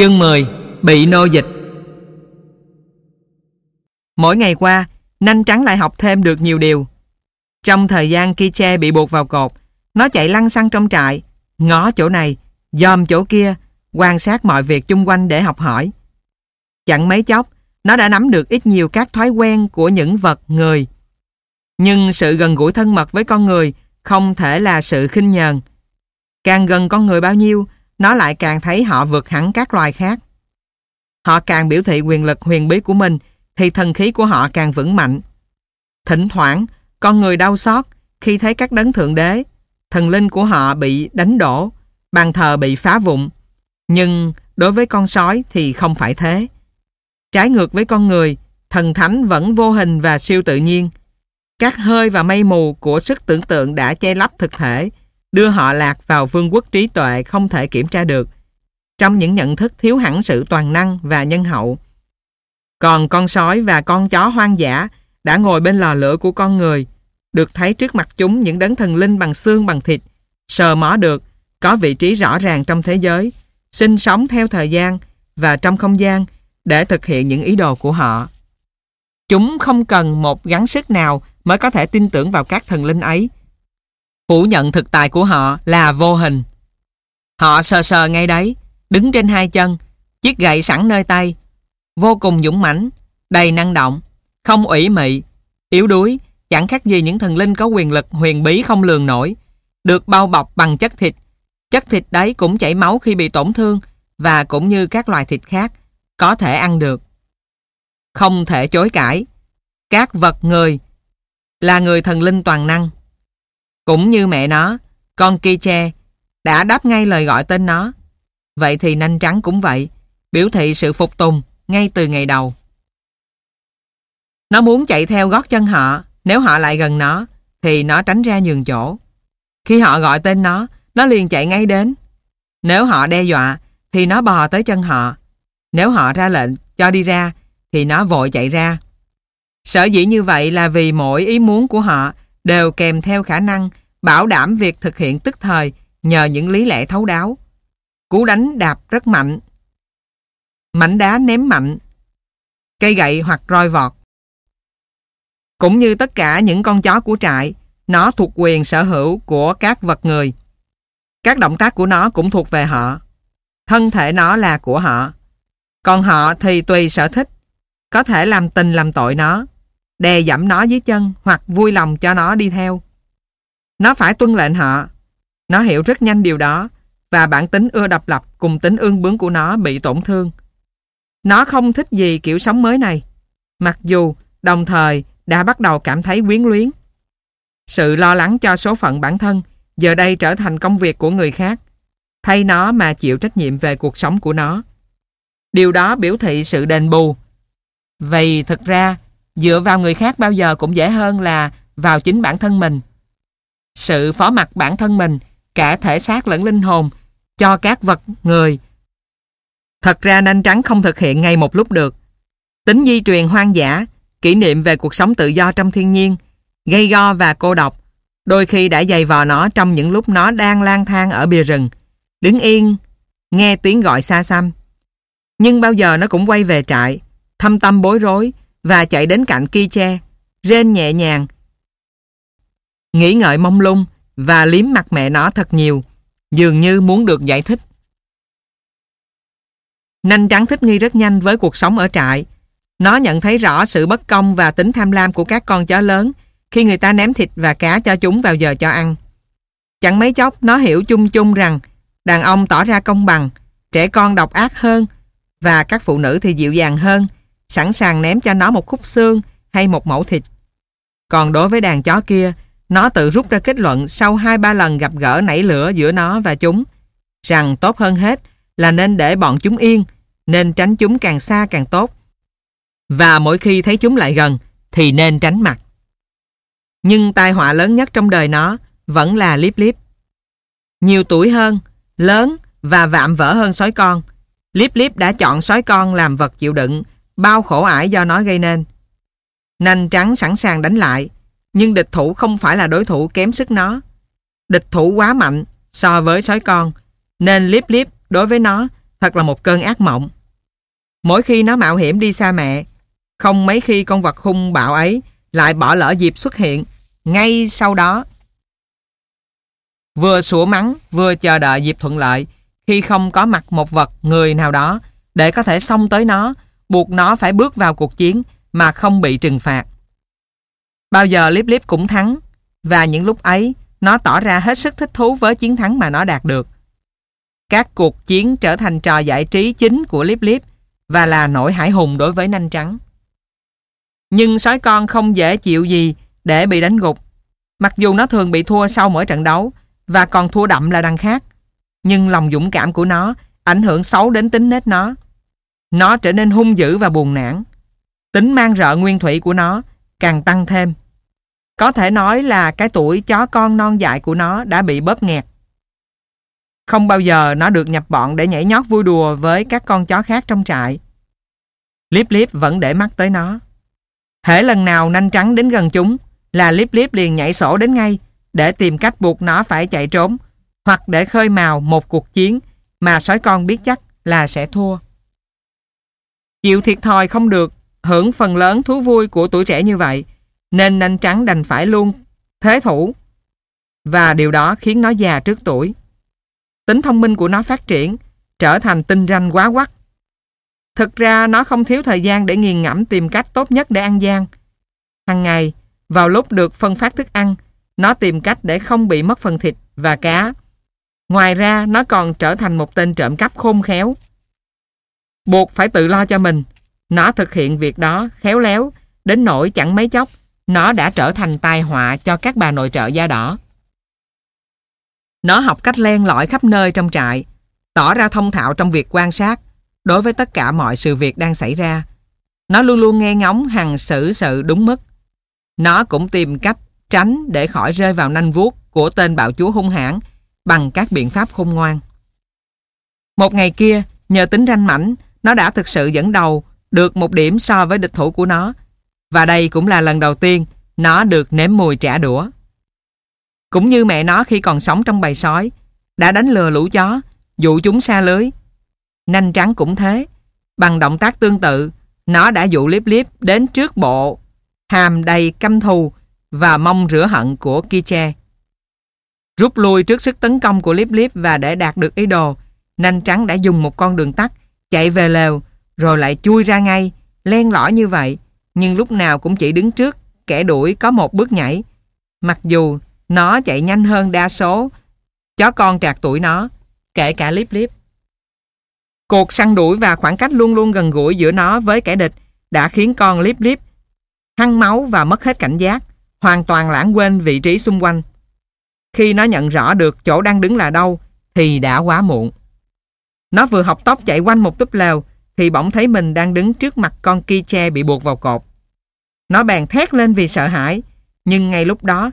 Chương 10 Bị nô dịch Mỗi ngày qua, Nanh Trắng lại học thêm được nhiều điều. Trong thời gian Kiche bị buộc vào cột, nó chạy lăn xăng trong trại, ngó chỗ này, dòm chỗ kia, quan sát mọi việc chung quanh để học hỏi. Chẳng mấy chốc, nó đã nắm được ít nhiều các thói quen của những vật, người. Nhưng sự gần gũi thân mật với con người không thể là sự khinh nhờn. Càng gần con người bao nhiêu, nó lại càng thấy họ vượt hẳn các loài khác. Họ càng biểu thị quyền lực huyền bí của mình thì thần khí của họ càng vững mạnh. Thỉnh thoảng, con người đau xót khi thấy các đấng thượng đế, thần linh của họ bị đánh đổ, bàn thờ bị phá vụn. Nhưng đối với con sói thì không phải thế. Trái ngược với con người, thần thánh vẫn vô hình và siêu tự nhiên. Các hơi và mây mù của sức tưởng tượng đã che lấp thực thể, đưa họ lạc vào vương quốc trí tuệ không thể kiểm tra được, trong những nhận thức thiếu hẳn sự toàn năng và nhân hậu. Còn con sói và con chó hoang dã đã ngồi bên lò lửa của con người, được thấy trước mặt chúng những đấng thần linh bằng xương bằng thịt, sờ mó được, có vị trí rõ ràng trong thế giới, sinh sống theo thời gian và trong không gian để thực hiện những ý đồ của họ. Chúng không cần một gắng sức nào mới có thể tin tưởng vào các thần linh ấy, phủ nhận thực tại của họ là vô hình. Họ sờ sờ ngay đấy, đứng trên hai chân, chiếc gậy sẵn nơi tay, vô cùng dũng mãnh, đầy năng động, không ủy mị, yếu đuối, chẳng khác gì những thần linh có quyền lực huyền bí không lường nổi, được bao bọc bằng chất thịt. Chất thịt đấy cũng chảy máu khi bị tổn thương và cũng như các loài thịt khác, có thể ăn được. Không thể chối cãi, các vật người là người thần linh toàn năng. Cũng như mẹ nó, con Kiche đã đáp ngay lời gọi tên nó. Vậy thì nanh trắng cũng vậy, biểu thị sự phục tùng ngay từ ngày đầu. Nó muốn chạy theo gót chân họ, nếu họ lại gần nó, thì nó tránh ra nhường chỗ. Khi họ gọi tên nó, nó liền chạy ngay đến. Nếu họ đe dọa, thì nó bò tới chân họ. Nếu họ ra lệnh cho đi ra, thì nó vội chạy ra. Sở dĩ như vậy là vì mỗi ý muốn của họ đều kèm theo khả năng bảo đảm việc thực hiện tức thời nhờ những lý lẽ thấu đáo. Cú đánh đạp rất mạnh. Mảnh đá ném mạnh. Cây gậy hoặc roi vọt. Cũng như tất cả những con chó của trại, nó thuộc quyền sở hữu của các vật người. Các động tác của nó cũng thuộc về họ. Thân thể nó là của họ. Còn họ thì tùy sở thích. Có thể làm tình làm tội nó đè dẫm nó dưới chân hoặc vui lòng cho nó đi theo. Nó phải tuân lệnh họ. Nó hiểu rất nhanh điều đó và bản tính ưa độc lập cùng tính ương bướng của nó bị tổn thương. Nó không thích gì kiểu sống mới này, mặc dù đồng thời đã bắt đầu cảm thấy quyến luyến. Sự lo lắng cho số phận bản thân giờ đây trở thành công việc của người khác, thay nó mà chịu trách nhiệm về cuộc sống của nó. Điều đó biểu thị sự đền bù. Vì thực ra, Dựa vào người khác bao giờ cũng dễ hơn là vào chính bản thân mình. Sự phó mặc bản thân mình, cả thể xác lẫn linh hồn, cho các vật, người. Thật ra nanh trắng không thực hiện ngay một lúc được. Tính di truyền hoang dã, kỷ niệm về cuộc sống tự do trong thiên nhiên, gây go và cô độc, đôi khi đã dày vò nó trong những lúc nó đang lang thang ở bìa rừng, đứng yên, nghe tiếng gọi xa xăm. Nhưng bao giờ nó cũng quay về trại, thâm tâm bối rối, và chạy đến cạnh Kiche, rên nhẹ nhàng. Nghĩ ngợi mông lung và liếm mặt mẹ nó thật nhiều, dường như muốn được giải thích. Nanh trắng thích nghi rất nhanh với cuộc sống ở trại. Nó nhận thấy rõ sự bất công và tính tham lam của các con chó lớn khi người ta ném thịt và cá cho chúng vào giờ cho ăn. Chẳng mấy chốc nó hiểu chung chung rằng đàn ông tỏ ra công bằng, trẻ con độc ác hơn và các phụ nữ thì dịu dàng hơn sẵn sàng ném cho nó một khúc xương hay một mẫu thịt. Còn đối với đàn chó kia, nó tự rút ra kết luận sau 2-3 lần gặp gỡ nảy lửa giữa nó và chúng, rằng tốt hơn hết là nên để bọn chúng yên, nên tránh chúng càng xa càng tốt. Và mỗi khi thấy chúng lại gần, thì nên tránh mặt. Nhưng tai họa lớn nhất trong đời nó vẫn là Liếp Liếp. Nhiều tuổi hơn, lớn và vạm vỡ hơn sói con, Liếp Liếp đã chọn sói con làm vật chịu đựng bao khổ ải do nó gây nên. Nành trắng sẵn sàng đánh lại, nhưng địch thủ không phải là đối thủ kém sức nó. Địch thủ quá mạnh so với sói con, nên liếp liếp đối với nó thật là một cơn ác mộng. Mỗi khi nó mạo hiểm đi xa mẹ, không mấy khi con vật hung bạo ấy lại bỏ lỡ dịp xuất hiện ngay sau đó. Vừa sủa mắng, vừa chờ đợi dịp thuận lợi khi không có mặt một vật người nào đó để có thể xông tới nó, buộc nó phải bước vào cuộc chiến mà không bị trừng phạt. Bao giờ Lip Lip cũng thắng, và những lúc ấy, nó tỏ ra hết sức thích thú với chiến thắng mà nó đạt được. Các cuộc chiến trở thành trò giải trí chính của Lip Lip và là nỗi hải hùng đối với nanh trắng. Nhưng sói con không dễ chịu gì để bị đánh gục. Mặc dù nó thường bị thua sau mỗi trận đấu và còn thua đậm là đằng khác. Nhưng lòng dũng cảm của nó ảnh hưởng xấu đến tính nết nó. Nó trở nên hung dữ và buồn nản. Tính mang rợ nguyên thủy của nó càng tăng thêm. Có thể nói là cái tuổi chó con non dại của nó đã bị bóp nghẹt. Không bao giờ nó được nhập bọn để nhảy nhót vui đùa với các con chó khác trong trại. Liếp Liếp vẫn để mắt tới nó. Hễ lần nào nanh trắng đến gần chúng là Liếp Liếp liền nhảy sổ đến ngay để tìm cách buộc nó phải chạy trốn hoặc để khơi mào một cuộc chiến mà sói con biết chắc là sẽ thua. Chịu thiệt thòi không được hưởng phần lớn thú vui của tuổi trẻ như vậy nên nanh trắng đành phải luôn thế thủ và điều đó khiến nó già trước tuổi. Tính thông minh của nó phát triển trở thành tinh ranh quá quắc. Thực ra nó không thiếu thời gian để nghiền ngẫm tìm cách tốt nhất để ăn gian. Hằng ngày, vào lúc được phân phát thức ăn, nó tìm cách để không bị mất phần thịt và cá. Ngoài ra, nó còn trở thành một tên trộm cắp khôn khéo. Buộc phải tự lo cho mình. Nó thực hiện việc đó khéo léo, đến nỗi chẳng mấy chốc, nó đã trở thành tai họa cho các bà nội trợ da đỏ. Nó học cách len lỏi khắp nơi trong trại, tỏ ra thông thạo trong việc quan sát đối với tất cả mọi sự việc đang xảy ra. Nó luôn luôn nghe ngóng hằng xử sự đúng mức. Nó cũng tìm cách tránh để khỏi rơi vào nanh vuốt của tên bạo chúa hung hãn bằng các biện pháp khôn ngoan. Một ngày kia, nhờ tính ranh mảnh, nó đã thực sự dẫn đầu được một điểm so với địch thủ của nó. Và đây cũng là lần đầu tiên nó được nếm mùi trả đũa. Cũng như mẹ nó khi còn sống trong bầy sói, đã đánh lừa lũ chó, dụ chúng xa lưới. Nanh trắng cũng thế. Bằng động tác tương tự, nó đã dụ liếp liếp đến trước bộ, hàm đầy căm thù và mong rửa hận của Kiche. Rút lui trước sức tấn công của liếp liếp và để đạt được ý đồ, nanh trắng đã dùng một con đường tắt, chạy về lều, rồi lại chui ra ngay, len lỏi như vậy, nhưng lúc nào cũng chỉ đứng trước, kẻ đuổi có một bước nhảy. Mặc dù nó chạy nhanh hơn đa số chó con trạc tuổi nó, kể cả Liếp Liếp. Cuộc săn đuổi và khoảng cách luôn luôn gần gũi giữa nó với kẻ địch đã khiến con Liếp Liếp hăng máu và mất hết cảnh giác, hoàn toàn lãng quên vị trí xung quanh. Khi nó nhận rõ được chỗ đang đứng là đâu thì đã quá muộn. Nó vừa học tóc chạy quanh một túp lều thì bỗng thấy mình đang đứng trước mặt con kia che bị buộc vào cột. Nó bèn thét lên vì sợ hãi, nhưng ngay lúc đó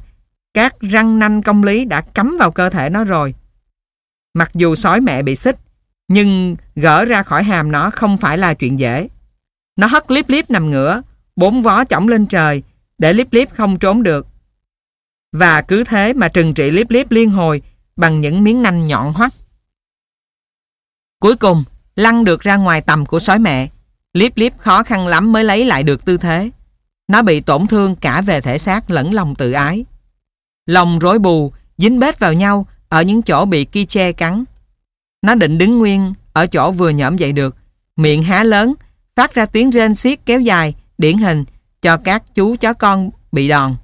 các răng nanh công lý đã cắm vào cơ thể nó rồi. Mặc dù sói mẹ bị xích, nhưng gỡ ra khỏi hàm nó không phải là chuyện dễ. Nó hất líp líp nằm ngửa, bốn vó chỏng lên trời, để líp líp không trốn được. Và cứ thế mà trừng trị líp líp liên hồi bằng những miếng nanh nhọn hoắt. Cuối cùng, lăn được ra ngoài tầm của sói mẹ. Liếp liếp khó khăn lắm mới lấy lại được tư thế. Nó bị tổn thương cả về thể xác lẫn lòng tự ái. Lòng rối bù, dính bết vào nhau ở những chỗ bị kiche cắn. Nó định đứng nguyên ở chỗ vừa nhõm dậy được, miệng há lớn, phát ra tiếng rên xiết kéo dài, điển hình cho các chú chó con bị đòn.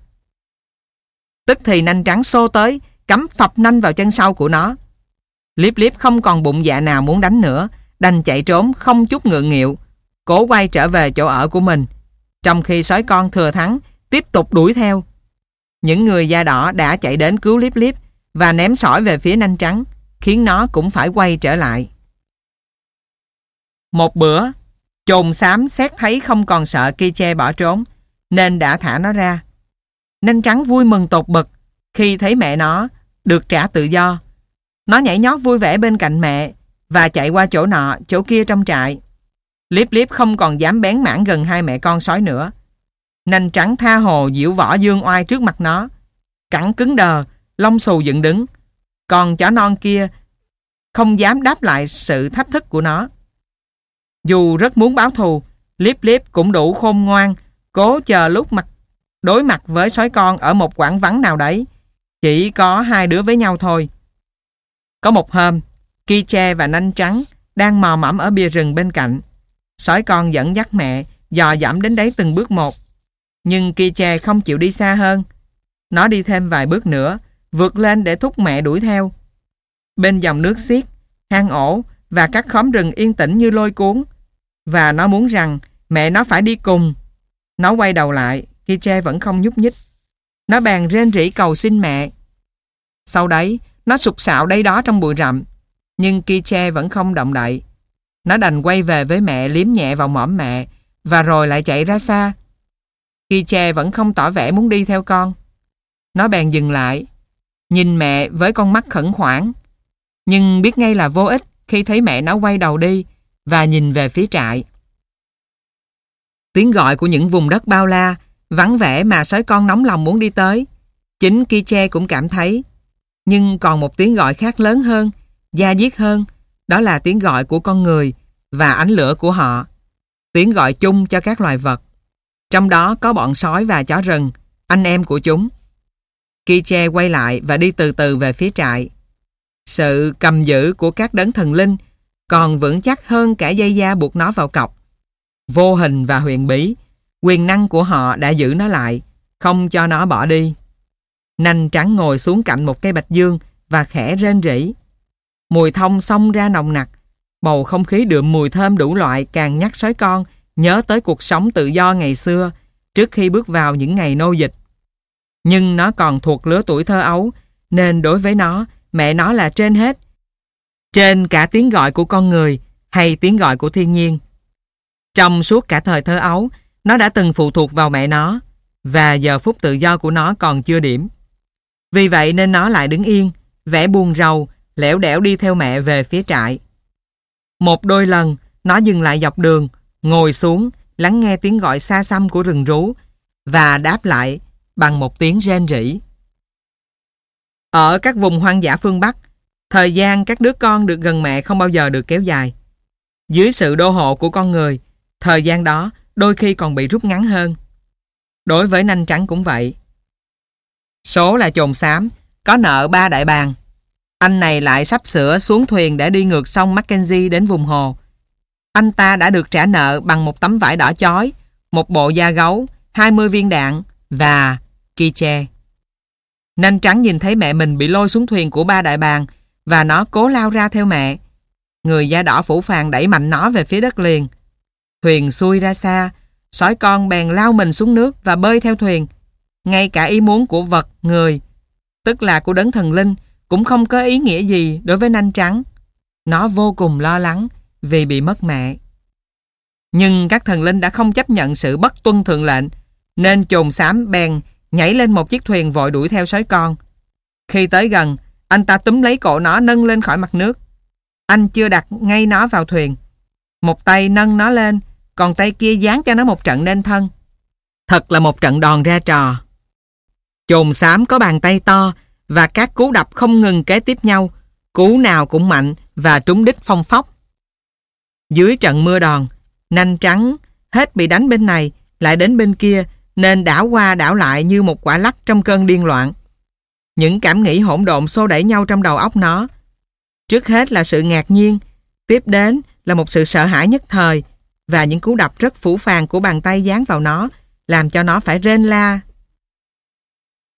Tức thì nanh trắng xô tới, cắm phập nanh vào chân sau của nó. Liếp liếp không còn bụng dạ nào muốn đánh nữa, đành chạy trốn không chút ngượng nghịu, cố quay trở về chỗ ở của mình. Trong khi sói con thừa thắng, tiếp tục đuổi theo. Những người da đỏ đã chạy đến cứu Liếp Liếp và ném sỏi về phía nanh trắng, khiến nó cũng phải quay trở lại. Một bữa, chồn xám xét thấy không còn sợ Kiche bỏ trốn, nên đã thả nó ra. Nanh trắng vui mừng tột bực khi thấy mẹ nó được trả tự do. Nó nhảy nhót vui vẻ bên cạnh mẹ và chạy qua chỗ nọ, chỗ kia trong trại. Liếp liếp không còn dám bén mảng gần hai mẹ con sói nữa. nành trắng tha hồ diễu võ dương oai trước mặt nó. Cẳng cứng đờ, lông xù dựng đứng. Còn chó non kia không dám đáp lại sự thách thức của nó. Dù rất muốn báo thù, Liếp Liếp cũng đủ khôn ngoan, cố chờ lúc mặt đối mặt với sói con ở một quảng vắng nào đấy. Chỉ có hai đứa với nhau thôi. Có một hôm, Kiche và Nanh Trắng đang mò mẫm ở bìa rừng bên cạnh. Sói con dẫn dắt mẹ, dò dẫm đến đấy từng bước một. Nhưng Kiche không chịu đi xa hơn. Nó đi thêm vài bước nữa, vượt lên để thúc mẹ đuổi theo. Bên dòng nước xiết, hang ổ và các khóm rừng yên tĩnh như lôi cuốn. Và nó muốn rằng mẹ nó phải đi cùng. Nó quay đầu lại, Kiche vẫn không nhúc nhích. Nó bàn rên rỉ cầu xin mẹ. Sau đấy, nó sụp sạo đây đó trong bụi rậm. Nhưng Kiche vẫn không động đậy. Nó đành quay về với mẹ liếm nhẹ vào mõm mẹ và rồi lại chạy ra xa. Kiche vẫn không tỏ vẻ muốn đi theo con. Nó bèn dừng lại, nhìn mẹ với con mắt khẩn khoản. Nhưng biết ngay là vô ích khi thấy mẹ nó quay đầu đi và nhìn về phía trại. Tiếng gọi của những vùng đất bao la, vắng vẻ mà sói con nóng lòng muốn đi tới. Chính Kiche cũng cảm thấy. Nhưng còn một tiếng gọi khác lớn hơn, da diết hơn, đó là tiếng gọi của con người và ánh lửa của họ. Tiếng gọi chung cho các loài vật. Trong đó có bọn sói và chó rừng, anh em của chúng. Kiche quay lại và đi từ từ về phía trại. Sự cầm giữ của các đấng thần linh còn vững chắc hơn cả dây da buộc nó vào cọc. Vô hình và huyền bí, quyền năng của họ đã giữ nó lại, không cho nó bỏ đi nành trắng ngồi xuống cạnh một cây bạch dương và khẽ rên rỉ. Mùi thông xông ra nồng nặc, bầu không khí đượm mùi thơm đủ loại càng nhắc sói con nhớ tới cuộc sống tự do ngày xưa trước khi bước vào những ngày nô dịch. Nhưng nó còn thuộc lứa tuổi thơ ấu nên đối với nó, mẹ nó là trên hết. Trên cả tiếng gọi của con người hay tiếng gọi của thiên nhiên. Trong suốt cả thời thơ ấu, nó đã từng phụ thuộc vào mẹ nó và giờ phút tự do của nó còn chưa điểm. Vì vậy nên nó lại đứng yên, vẻ buồn rầu, lẻo đẻo đi theo mẹ về phía trại. Một đôi lần, nó dừng lại dọc đường, ngồi xuống, lắng nghe tiếng gọi xa xăm của rừng rú và đáp lại bằng một tiếng rên rỉ. Ở các vùng hoang dã phương Bắc, thời gian các đứa con được gần mẹ không bao giờ được kéo dài. Dưới sự đô hộ của con người, thời gian đó đôi khi còn bị rút ngắn hơn. Đối với nanh trắng cũng vậy. Số là chồn xám, có nợ ba đại bàng. Anh này lại sắp sửa xuống thuyền để đi ngược sông Mackenzie đến vùng hồ. Anh ta đã được trả nợ bằng một tấm vải đỏ chói, một bộ da gấu, 20 viên đạn và kiche. Nanh trắng nhìn thấy mẹ mình bị lôi xuống thuyền của ba đại bàng và nó cố lao ra theo mẹ. Người da đỏ phủ phàng đẩy mạnh nó về phía đất liền. Thuyền xuôi ra xa, sói con bèn lao mình xuống nước và bơi theo thuyền. Ngay cả ý muốn của vật, người, tức là của đấng thần linh, cũng không có ý nghĩa gì đối với nanh trắng. Nó vô cùng lo lắng vì bị mất mẹ. Nhưng các thần linh đã không chấp nhận sự bất tuân thượng lệnh, nên chồn xám bèn nhảy lên một chiếc thuyền vội đuổi theo sói con. Khi tới gần, anh ta túm lấy cổ nó nâng lên khỏi mặt nước. Anh chưa đặt ngay nó vào thuyền. Một tay nâng nó lên, còn tay kia dán cho nó một trận nên thân. Thật là một trận đòn ra trò. Chồn xám có bàn tay to và các cú đập không ngừng kế tiếp nhau. Cú nào cũng mạnh và trúng đích phong phóc. Dưới trận mưa đòn, nanh trắng hết bị đánh bên này lại đến bên kia nên đảo qua đảo lại như một quả lắc trong cơn điên loạn. Những cảm nghĩ hỗn độn xô đẩy nhau trong đầu óc nó. Trước hết là sự ngạc nhiên, tiếp đến là một sự sợ hãi nhất thời và những cú đập rất phủ phàng của bàn tay dán vào nó làm cho nó phải rên la.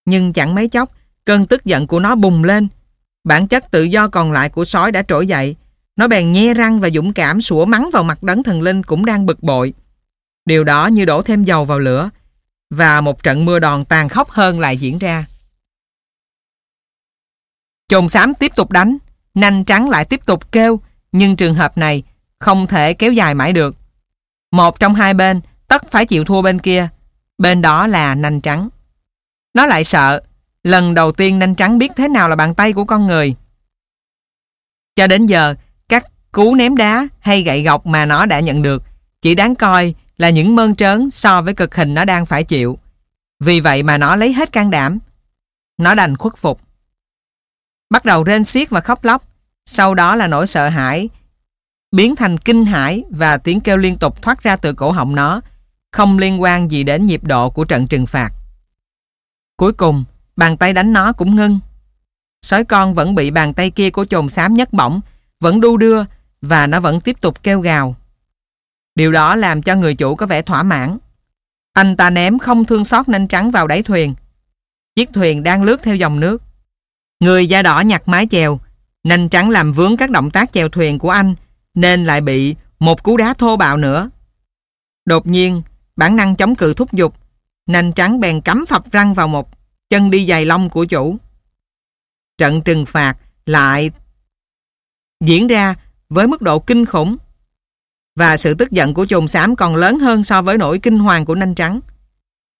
Nhưng chẳng mấy chốc, cơn tức giận của nó bùng lên. Bản chất tự do còn lại của sói đã trỗi dậy. Nó bèn nhe răng và dũng cảm sủa mắng vào mặt đấng thần linh cũng đang bực bội. Điều đó như đổ thêm dầu vào lửa và một trận mưa đòn tàn khốc hơn lại diễn ra. Chồn xám tiếp tục đánh, nanh trắng lại tiếp tục kêu, nhưng trường hợp này không thể kéo dài mãi được. Một trong hai bên tất phải chịu thua bên kia, bên đó là nanh trắng. Nó lại sợ, lần đầu tiên nanh trắng biết thế nào là bàn tay của con người. Cho đến giờ, các cú ném đá hay gậy gọc mà nó đã nhận được chỉ đáng coi là những mơn trớn so với cực hình nó đang phải chịu. Vì vậy mà nó lấy hết can đảm. Nó đành khuất phục. Bắt đầu rên xiết và khóc lóc. Sau đó là nỗi sợ hãi, biến thành kinh hãi và tiếng kêu liên tục thoát ra từ cổ họng nó, không liên quan gì đến nhịp độ của trận trừng phạt. Cuối cùng, bàn tay đánh nó cũng ngưng. Sói con vẫn bị bàn tay kia của chồn xám nhấc bổng, vẫn đu đưa và nó vẫn tiếp tục kêu gào. Điều đó làm cho người chủ có vẻ thỏa mãn. Anh ta ném không thương xót nanh trắng vào đáy thuyền. Chiếc thuyền đang lướt theo dòng nước. Người da đỏ nhặt mái chèo, nanh trắng làm vướng các động tác chèo thuyền của anh nên lại bị một cú đá thô bạo nữa. Đột nhiên, bản năng chống cự thúc giục, nanh trắng bèn cắm phập răng vào một chân đi giày lông của chủ. Trận trừng phạt lại diễn ra với mức độ kinh khủng và sự tức giận của chồn xám còn lớn hơn so với nỗi kinh hoàng của nanh trắng.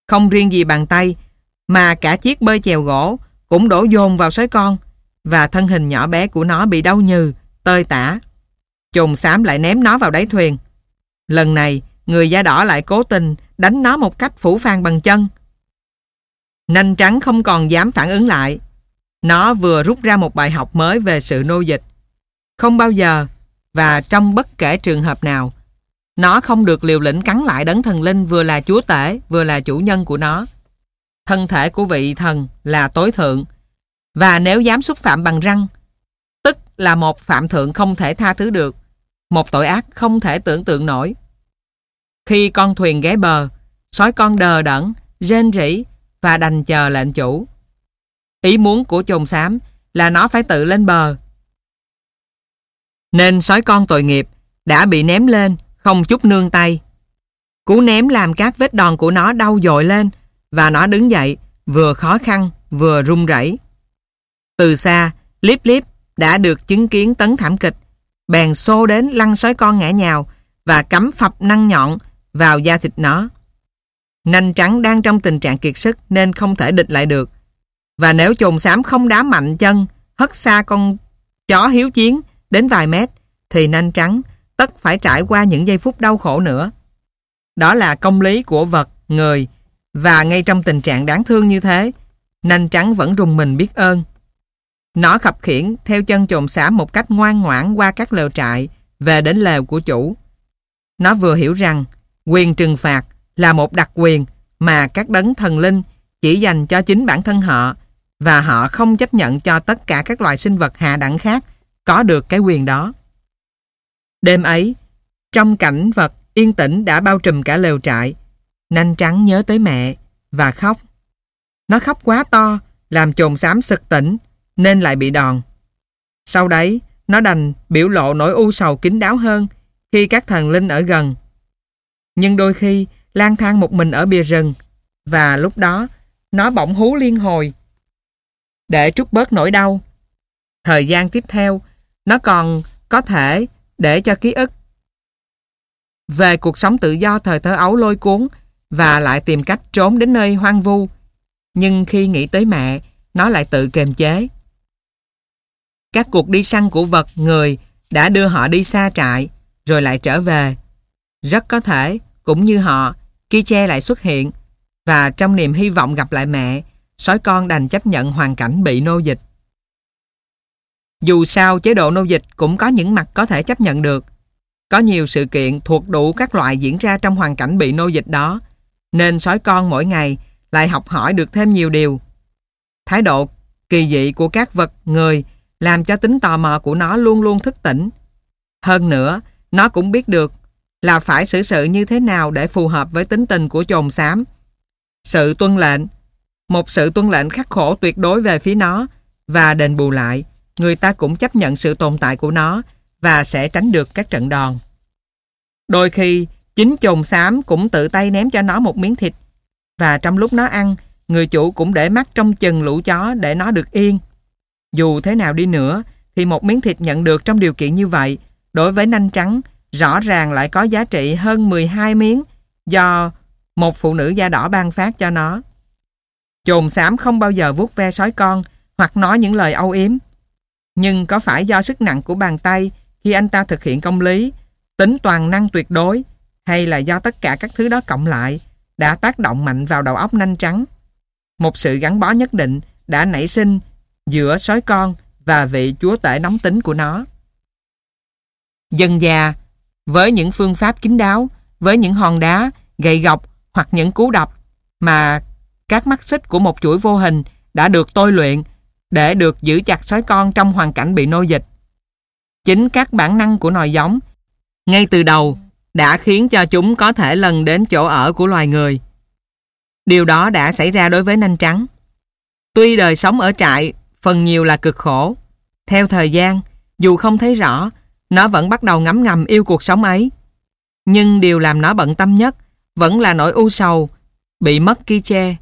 Không riêng gì bàn tay mà cả chiếc bơi chèo gỗ cũng đổ dồn vào sói con và thân hình nhỏ bé của nó bị đau nhừ, tơi tả. Chồn xám lại ném nó vào đáy thuyền. Lần này, người da đỏ lại cố tình đánh nó một cách phủ phàng bằng chân. Nanh trắng không còn dám phản ứng lại. Nó vừa rút ra một bài học mới về sự nô dịch. Không bao giờ, và trong bất kể trường hợp nào, nó không được liều lĩnh cắn lại đấng thần linh vừa là chúa tể, vừa là chủ nhân của nó. Thân thể của vị thần là tối thượng, và nếu dám xúc phạm bằng răng, tức là một phạm thượng không thể tha thứ được, một tội ác không thể tưởng tượng nổi. Khi con thuyền ghé bờ, sói con đờ đẫn, rên rỉ và đành chờ lệnh chủ. Ý muốn của chồn xám là nó phải tự lên bờ. Nên sói con tội nghiệp đã bị ném lên, không chút nương tay. Cú ném làm các vết đòn của nó đau dội lên và nó đứng dậy, vừa khó khăn, vừa run rẩy. Từ xa, Líp Líp đã được chứng kiến tấn thảm kịch, bèn xô đến lăn sói con ngã nhào và cắm phập năng nhọn vào da thịt nó. Nanh trắng đang trong tình trạng kiệt sức nên không thể địch lại được. Và nếu chồn xám không đá mạnh chân, hất xa con chó hiếu chiến đến vài mét, thì nanh trắng tất phải trải qua những giây phút đau khổ nữa. Đó là công lý của vật, người, và ngay trong tình trạng đáng thương như thế, nanh trắng vẫn rùng mình biết ơn. Nó khập khiển theo chân chồn xám một cách ngoan ngoãn qua các lều trại về đến lều của chủ. Nó vừa hiểu rằng quyền trừng phạt là một đặc quyền mà các đấng thần linh chỉ dành cho chính bản thân họ và họ không chấp nhận cho tất cả các loài sinh vật hạ đẳng khác có được cái quyền đó. Đêm ấy, trong cảnh vật yên tĩnh đã bao trùm cả lều trại, nanh trắng nhớ tới mẹ và khóc. Nó khóc quá to, làm chồn xám sực tỉnh, nên lại bị đòn. Sau đấy, nó đành biểu lộ nỗi u sầu kín đáo hơn khi các thần linh ở gần. Nhưng đôi khi, lang thang một mình ở bìa rừng, và lúc đó, nó bỗng hú liên hồi. Để trút bớt nỗi đau. Thời gian tiếp theo, nó còn có thể để cho ký ức về cuộc sống tự do thời thơ ấu lôi cuốn và lại tìm cách trốn đến nơi hoang vu. Nhưng khi nghĩ tới mẹ, nó lại tự kềm chế. Các cuộc đi săn của vật, người đã đưa họ đi xa trại, rồi lại trở về. Rất có thể, cũng như họ, Kiche lại xuất hiện, và trong niềm hy vọng gặp lại mẹ, sói con đành chấp nhận hoàn cảnh bị nô dịch. Dù sao, chế độ nô dịch cũng có những mặt có thể chấp nhận được. Có nhiều sự kiện thuộc đủ các loại diễn ra trong hoàn cảnh bị nô dịch đó, nên sói con mỗi ngày lại học hỏi được thêm nhiều điều. Thái độ kỳ dị của các vật, người làm cho tính tò mò của nó luôn luôn thức tỉnh. Hơn nữa, nó cũng biết được là phải xử sự như thế nào để phù hợp với tính tình của chồn xám. Sự tuân lệnh, một sự tuân lệnh khắc khổ tuyệt đối về phía nó và đền bù lại, người ta cũng chấp nhận sự tồn tại của nó và sẽ tránh được các trận đòn. Đôi khi, chính chồn xám cũng tự tay ném cho nó một miếng thịt và trong lúc nó ăn, người chủ cũng để mắt trong chừng lũ chó để nó được yên. Dù thế nào đi nữa, thì một miếng thịt nhận được trong điều kiện như vậy, đối với nanh trắng, rõ ràng lại có giá trị hơn 12 miếng do một phụ nữ da đỏ ban phát cho nó. Chồn xám không bao giờ vuốt ve sói con hoặc nói những lời âu yếm. Nhưng có phải do sức nặng của bàn tay khi anh ta thực hiện công lý, tính toàn năng tuyệt đối, hay là do tất cả các thứ đó cộng lại đã tác động mạnh vào đầu óc nanh trắng? Một sự gắn bó nhất định đã nảy sinh giữa sói con và vị chúa tể nóng tính của nó. Dân già, với những phương pháp kín đáo, với những hòn đá, gậy gọc hoặc những cú đập mà các mắt xích của một chuỗi vô hình đã được tôi luyện để được giữ chặt sói con trong hoàn cảnh bị nô dịch. Chính các bản năng của nòi giống ngay từ đầu đã khiến cho chúng có thể lần đến chỗ ở của loài người. Điều đó đã xảy ra đối với nanh trắng. Tuy đời sống ở trại phần nhiều là cực khổ, theo thời gian, dù không thấy rõ, nó vẫn bắt đầu ngấm ngầm yêu cuộc sống ấy. Nhưng điều làm nó bận tâm nhất vẫn là nỗi u sầu, bị mất Kiche.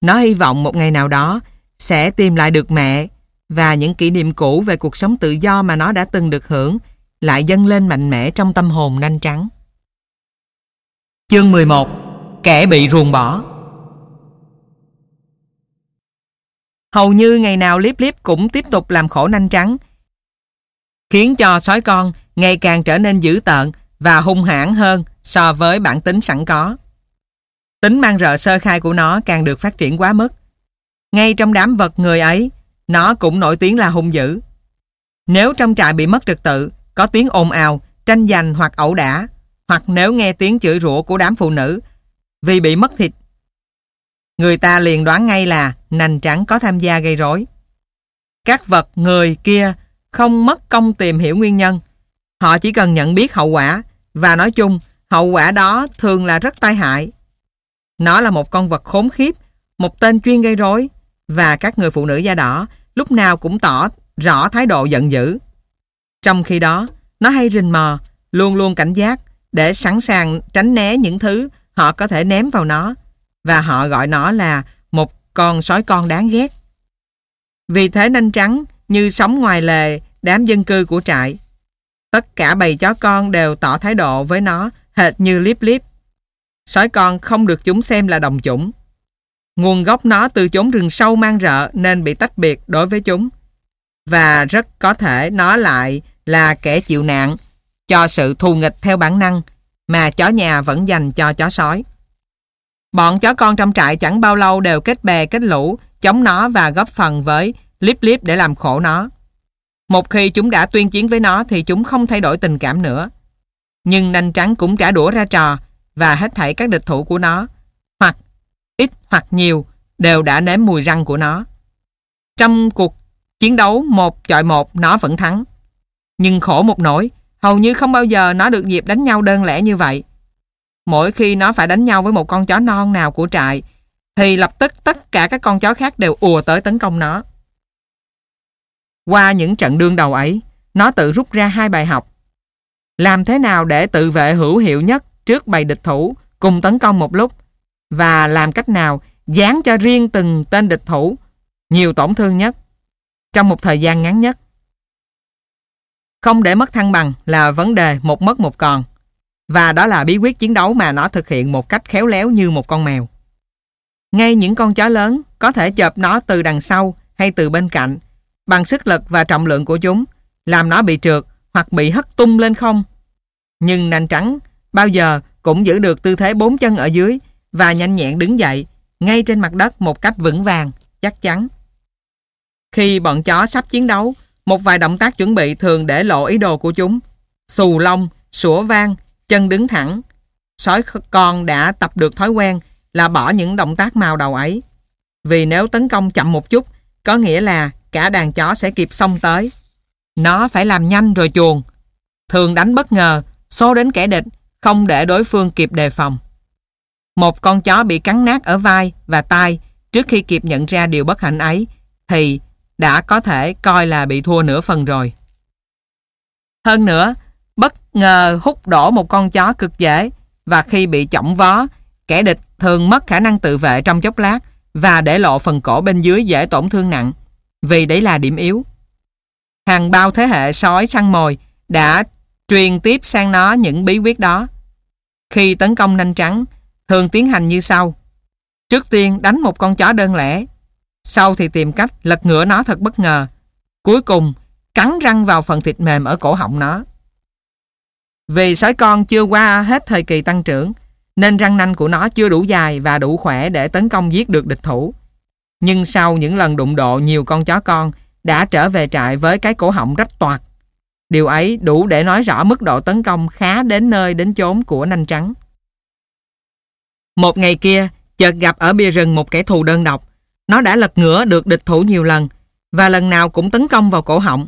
Nó hy vọng một ngày nào đó sẽ tìm lại được mẹ và những kỷ niệm cũ về cuộc sống tự do mà nó đã từng được hưởng lại dâng lên mạnh mẽ trong tâm hồn nanh trắng. Chương 11 Kẻ bị ruồng bỏ Hầu như ngày nào Liếp Liếp cũng tiếp tục làm khổ nanh trắng khiến cho sói con ngày càng trở nên dữ tợn và hung hãn hơn so với bản tính sẵn có. Tính mang rợ sơ khai của nó càng được phát triển quá mức. Ngay trong đám vật người ấy, nó cũng nổi tiếng là hung dữ. Nếu trong trại bị mất trật tự, có tiếng ồn ào, tranh giành hoặc ẩu đả, hoặc nếu nghe tiếng chửi rủa của đám phụ nữ vì bị mất thịt, người ta liền đoán ngay là nành trắng có tham gia gây rối. Các vật người kia không mất công tìm hiểu nguyên nhân. Họ chỉ cần nhận biết hậu quả và nói chung hậu quả đó thường là rất tai hại. Nó là một con vật khốn khiếp, một tên chuyên gây rối và các người phụ nữ da đỏ lúc nào cũng tỏ rõ thái độ giận dữ. Trong khi đó, nó hay rình mò, luôn luôn cảnh giác để sẵn sàng tránh né những thứ họ có thể ném vào nó và họ gọi nó là một con sói con đáng ghét. Vì thế nanh trắng như sống ngoài lề, đám dân cư của trại. Tất cả bầy chó con đều tỏ thái độ với nó, hệt như liếp liếp. Sói con không được chúng xem là đồng chủng. Nguồn gốc nó từ chốn rừng sâu mang rợ nên bị tách biệt đối với chúng. Và rất có thể nó lại là kẻ chịu nạn cho sự thù nghịch theo bản năng mà chó nhà vẫn dành cho chó sói. Bọn chó con trong trại chẳng bao lâu đều kết bè, kết lũ, chống nó và góp phần với líp líp để làm khổ nó. Một khi chúng đã tuyên chiến với nó thì chúng không thay đổi tình cảm nữa. Nhưng nanh trắng cũng trả đũa ra trò và hết thảy các địch thủ của nó hoặc ít hoặc nhiều đều đã nếm mùi răng của nó. Trong cuộc chiến đấu một chọi một nó vẫn thắng. Nhưng khổ một nỗi, hầu như không bao giờ nó được dịp đánh nhau đơn lẻ như vậy. Mỗi khi nó phải đánh nhau với một con chó non nào của trại, thì lập tức tất cả các con chó khác đều ùa tới tấn công nó. Qua những trận đương đầu ấy, nó tự rút ra hai bài học. Làm thế nào để tự vệ hữu hiệu nhất trước bầy địch thủ cùng tấn công một lúc và làm cách nào dán cho riêng từng tên địch thủ nhiều tổn thương nhất trong một thời gian ngắn nhất. Không để mất thăng bằng là vấn đề một mất một còn. Và đó là bí quyết chiến đấu mà nó thực hiện một cách khéo léo như một con mèo. Ngay những con chó lớn có thể chộp nó từ đằng sau hay từ bên cạnh bằng sức lực và trọng lượng của chúng làm nó bị trượt hoặc bị hất tung lên không. Nhưng nành trắng bao giờ cũng giữ được tư thế bốn chân ở dưới và nhanh nhẹn đứng dậy ngay trên mặt đất một cách vững vàng, chắc chắn. Khi bọn chó sắp chiến đấu một vài động tác chuẩn bị thường để lộ ý đồ của chúng. Xù lông, sủa vang, chân đứng thẳng. Sói con đã tập được thói quen là bỏ những động tác màu đầu ấy. Vì nếu tấn công chậm một chút, có nghĩa là cả đàn chó sẽ kịp xông tới. Nó phải làm nhanh rồi chuồn. Thường đánh bất ngờ, xô đến kẻ địch, không để đối phương kịp đề phòng. Một con chó bị cắn nát ở vai và tai trước khi kịp nhận ra điều bất hạnh ấy, thì đã có thể coi là bị thua nửa phần rồi. Hơn nữa, bất ngờ hút đổ một con chó cực dễ và khi bị chỏng vó, kẻ địch thường mất khả năng tự vệ trong chốc lát và để lộ phần cổ bên dưới dễ tổn thương nặng vì đấy là điểm yếu. Hàng bao thế hệ sói săn mồi đã truyền tiếp sang nó những bí quyết đó. Khi tấn công nanh trắng, thường tiến hành như sau. Trước tiên đánh một con chó đơn lẻ sau thì tìm cách lật ngửa nó thật bất ngờ. Cuối cùng, cắn răng vào phần thịt mềm ở cổ họng nó. Vì sói con chưa qua hết thời kỳ tăng trưởng, nên răng nanh của nó chưa đủ dài và đủ khỏe để tấn công giết được địch thủ. Nhưng sau những lần đụng độ nhiều con chó con đã trở về trại với cái cổ họng rách toạc. Điều ấy đủ để nói rõ mức độ tấn công khá đến nơi đến chốn của nanh trắng. Một ngày kia, chợt gặp ở bìa rừng một kẻ thù đơn độc. Nó đã lật ngửa được địch thủ nhiều lần và lần nào cũng tấn công vào cổ họng.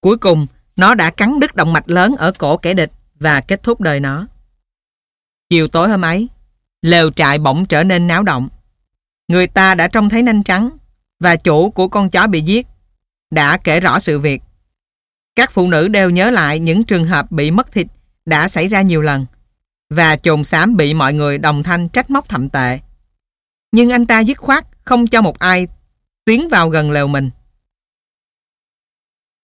Cuối cùng, nó đã cắn đứt động mạch lớn ở cổ kẻ địch và kết thúc đời nó. Chiều tối hôm ấy, lều trại bỗng trở nên náo động. Người ta đã trông thấy nanh trắng, và chủ của con chó bị giết, đã kể rõ sự việc. Các phụ nữ đều nhớ lại những trường hợp bị mất thịt đã xảy ra nhiều lần, và chồn xám bị mọi người đồng thanh trách móc thậm tệ. Nhưng anh ta dứt khoát không cho một ai tiến vào gần lều mình.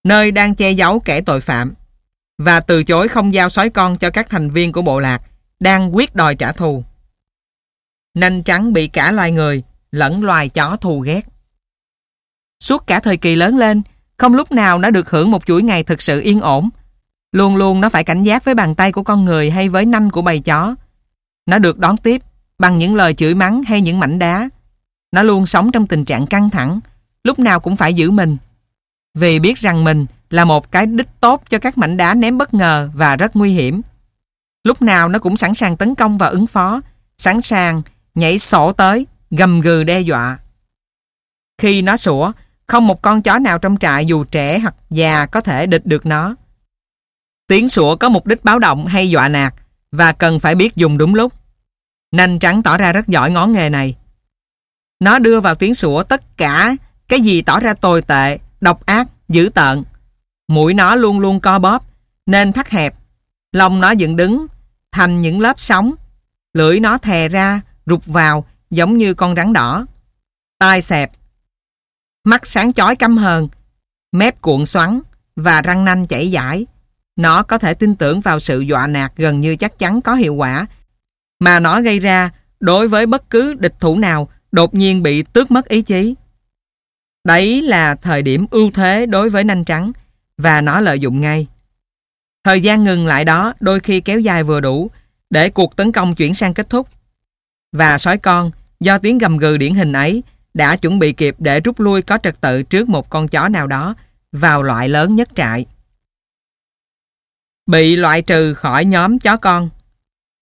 Nơi đang che giấu kẻ tội phạm, và từ chối không giao sói con cho các thành viên của bộ lạc đang quyết đòi trả thù. Nanh trắng bị cả loài người lẫn loài chó thù ghét. Suốt cả thời kỳ lớn lên, không lúc nào nó được hưởng một chuỗi ngày thực sự yên ổn. Luôn luôn nó phải cảnh giác với bàn tay của con người hay với nanh của bầy chó. Nó được đón tiếp bằng những lời chửi mắng hay những mảnh đá. Nó luôn sống trong tình trạng căng thẳng, lúc nào cũng phải giữ mình. Vì biết rằng mình là một cái đích tốt cho các mảnh đá ném bất ngờ và rất nguy hiểm. Lúc nào nó cũng sẵn sàng tấn công và ứng phó, sẵn sàng nhảy sổ tới, gầm gừ đe dọa. Khi nó sủa, không một con chó nào trong trại dù trẻ hoặc già có thể địch được nó. Tiếng sủa có mục đích báo động hay dọa nạt và cần phải biết dùng đúng lúc. Nanh trắng tỏ ra rất giỏi ngón nghề này. Nó đưa vào tiếng sủa tất cả cái gì tỏ ra tồi tệ, độc ác, dữ tợn. Mũi nó luôn luôn co bóp, nên thắt hẹp. Lông nó dựng đứng, thành những lớp sóng. Lưỡi nó thè ra, rụt vào, giống như con rắn đỏ. Tai xẹp, mắt sáng chói căm hờn, mép cuộn xoắn và răng nanh chảy dãi. Nó có thể tin tưởng vào sự dọa nạt gần như chắc chắn có hiệu quả mà nó gây ra đối với bất cứ địch thủ nào đột nhiên bị tước mất ý chí. Đấy là thời điểm ưu thế đối với nanh trắng và nó lợi dụng ngay. Thời gian ngừng lại đó đôi khi kéo dài vừa đủ để cuộc tấn công chuyển sang kết thúc. Và sói con do tiếng gầm gừ điển hình ấy đã chuẩn bị kịp để rút lui có trật tự trước một con chó nào đó vào loại lớn nhất trại. Bị loại trừ khỏi nhóm chó con.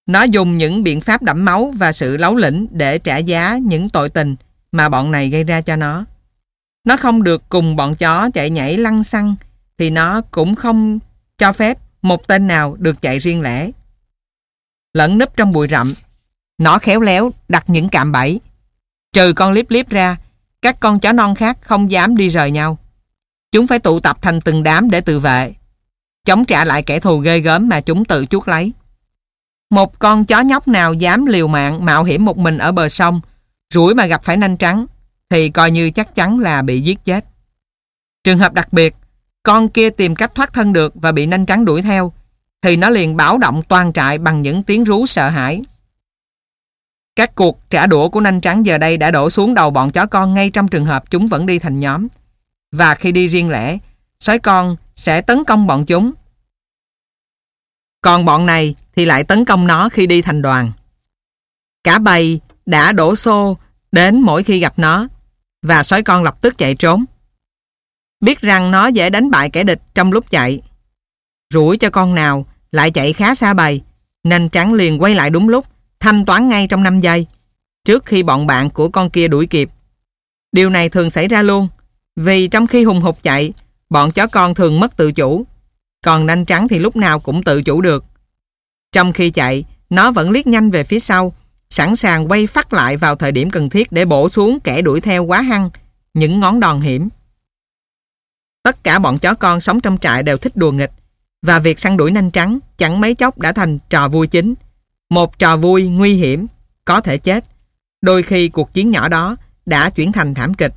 Nó dùng những biện pháp đẫm máu và sự lấu lĩnh để trả giá những tội tình mà bọn này gây ra cho nó. Nó không được cùng bọn chó chạy nhảy lăn xăng thì nó cũng không cho phép một tên nào được chạy riêng lẻ. Lẫn nấp trong bụi rậm, nó khéo léo đặt những cạm bẫy Trừ con liếp liếp ra, các con chó non khác không dám đi rời nhau. Chúng phải tụ tập thành từng đám để tự vệ, chống trả lại kẻ thù ghê gớm mà chúng tự chuốt lấy. Một con chó nhóc nào dám liều mạng mạo hiểm một mình ở bờ sông, rủi mà gặp phải nanh trắng, thì coi như chắc chắn là bị giết chết. Trường hợp đặc biệt, con kia tìm cách thoát thân được và bị nanh trắng đuổi theo, thì nó liền báo động toàn trại bằng những tiếng rú sợ hãi. Các cuộc trả đũa của nanh trắng giờ đây đã đổ xuống đầu bọn chó con ngay trong trường hợp chúng vẫn đi thành nhóm. Và khi đi riêng lẻ, sói con sẽ tấn công bọn chúng. Còn bọn này thì lại tấn công nó khi đi thành đoàn. Cả bầy đã đổ xô đến mỗi khi gặp nó và sói con lập tức chạy trốn. Biết rằng nó dễ đánh bại kẻ địch trong lúc chạy. Rủi cho con nào lại chạy khá xa bầy nên trắng liền quay lại đúng lúc thanh toán ngay trong 5 giây, trước khi bọn bạn của con kia đuổi kịp. Điều này thường xảy ra luôn, vì trong khi hùng hục chạy, bọn chó con thường mất tự chủ, còn nanh trắng thì lúc nào cũng tự chủ được. Trong khi chạy, nó vẫn liếc nhanh về phía sau, sẵn sàng quay phát lại vào thời điểm cần thiết để bổ xuống kẻ đuổi theo quá hăng, những ngón đòn hiểm. Tất cả bọn chó con sống trong trại đều thích đùa nghịch, và việc săn đuổi nanh trắng chẳng mấy chốc đã thành trò vui chính. Một trò vui nguy hiểm, có thể chết. Đôi khi cuộc chiến nhỏ đó đã chuyển thành thảm kịch.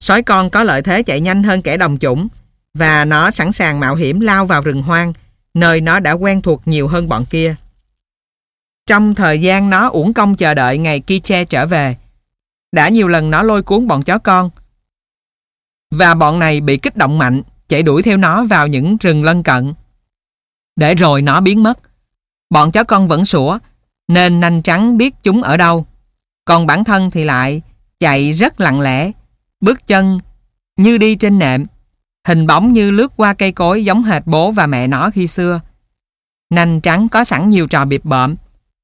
Sói con có lợi thế chạy nhanh hơn kẻ đồng chủng và nó sẵn sàng mạo hiểm lao vào rừng hoang nơi nó đã quen thuộc nhiều hơn bọn kia. Trong thời gian nó uổng công chờ đợi ngày Kiche trở về, đã nhiều lần nó lôi cuốn bọn chó con và bọn này bị kích động mạnh chạy đuổi theo nó vào những rừng lân cận. Để rồi nó biến mất Bọn chó con vẫn sủa, nên nanh trắng biết chúng ở đâu. Còn bản thân thì lại chạy rất lặng lẽ, bước chân như đi trên nệm. Hình bóng như lướt qua cây cối giống hệt bố và mẹ nó khi xưa. Nanh trắng có sẵn nhiều trò bịp bợm.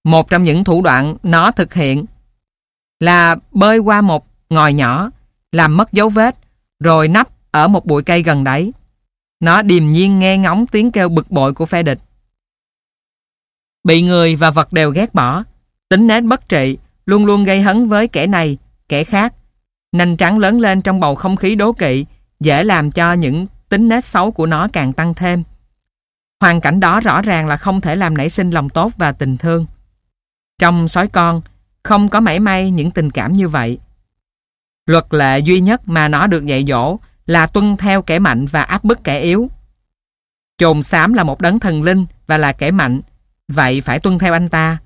Một trong những thủ đoạn nó thực hiện là bơi qua một ngòi nhỏ, làm mất dấu vết, rồi nấp ở một bụi cây gần đấy. Nó điềm nhiên nghe ngóng tiếng kêu bực bội của phe địch. Bị người và vật đều ghét bỏ, tính nết bất trị, luôn luôn gây hấn với kẻ này, kẻ khác. Nành trắng lớn lên trong bầu không khí đố kỵ, dễ làm cho những tính nết xấu của nó càng tăng thêm. Hoàn cảnh đó rõ ràng là không thể làm nảy sinh lòng tốt và tình thương. Trong sói con, không có mảy may những tình cảm như vậy. Luật lệ duy nhất mà nó được dạy dỗ là tuân theo kẻ mạnh và áp bức kẻ yếu. Chồn xám là một đấng thần linh và là kẻ mạnh, vậy phải tuân theo anh ta.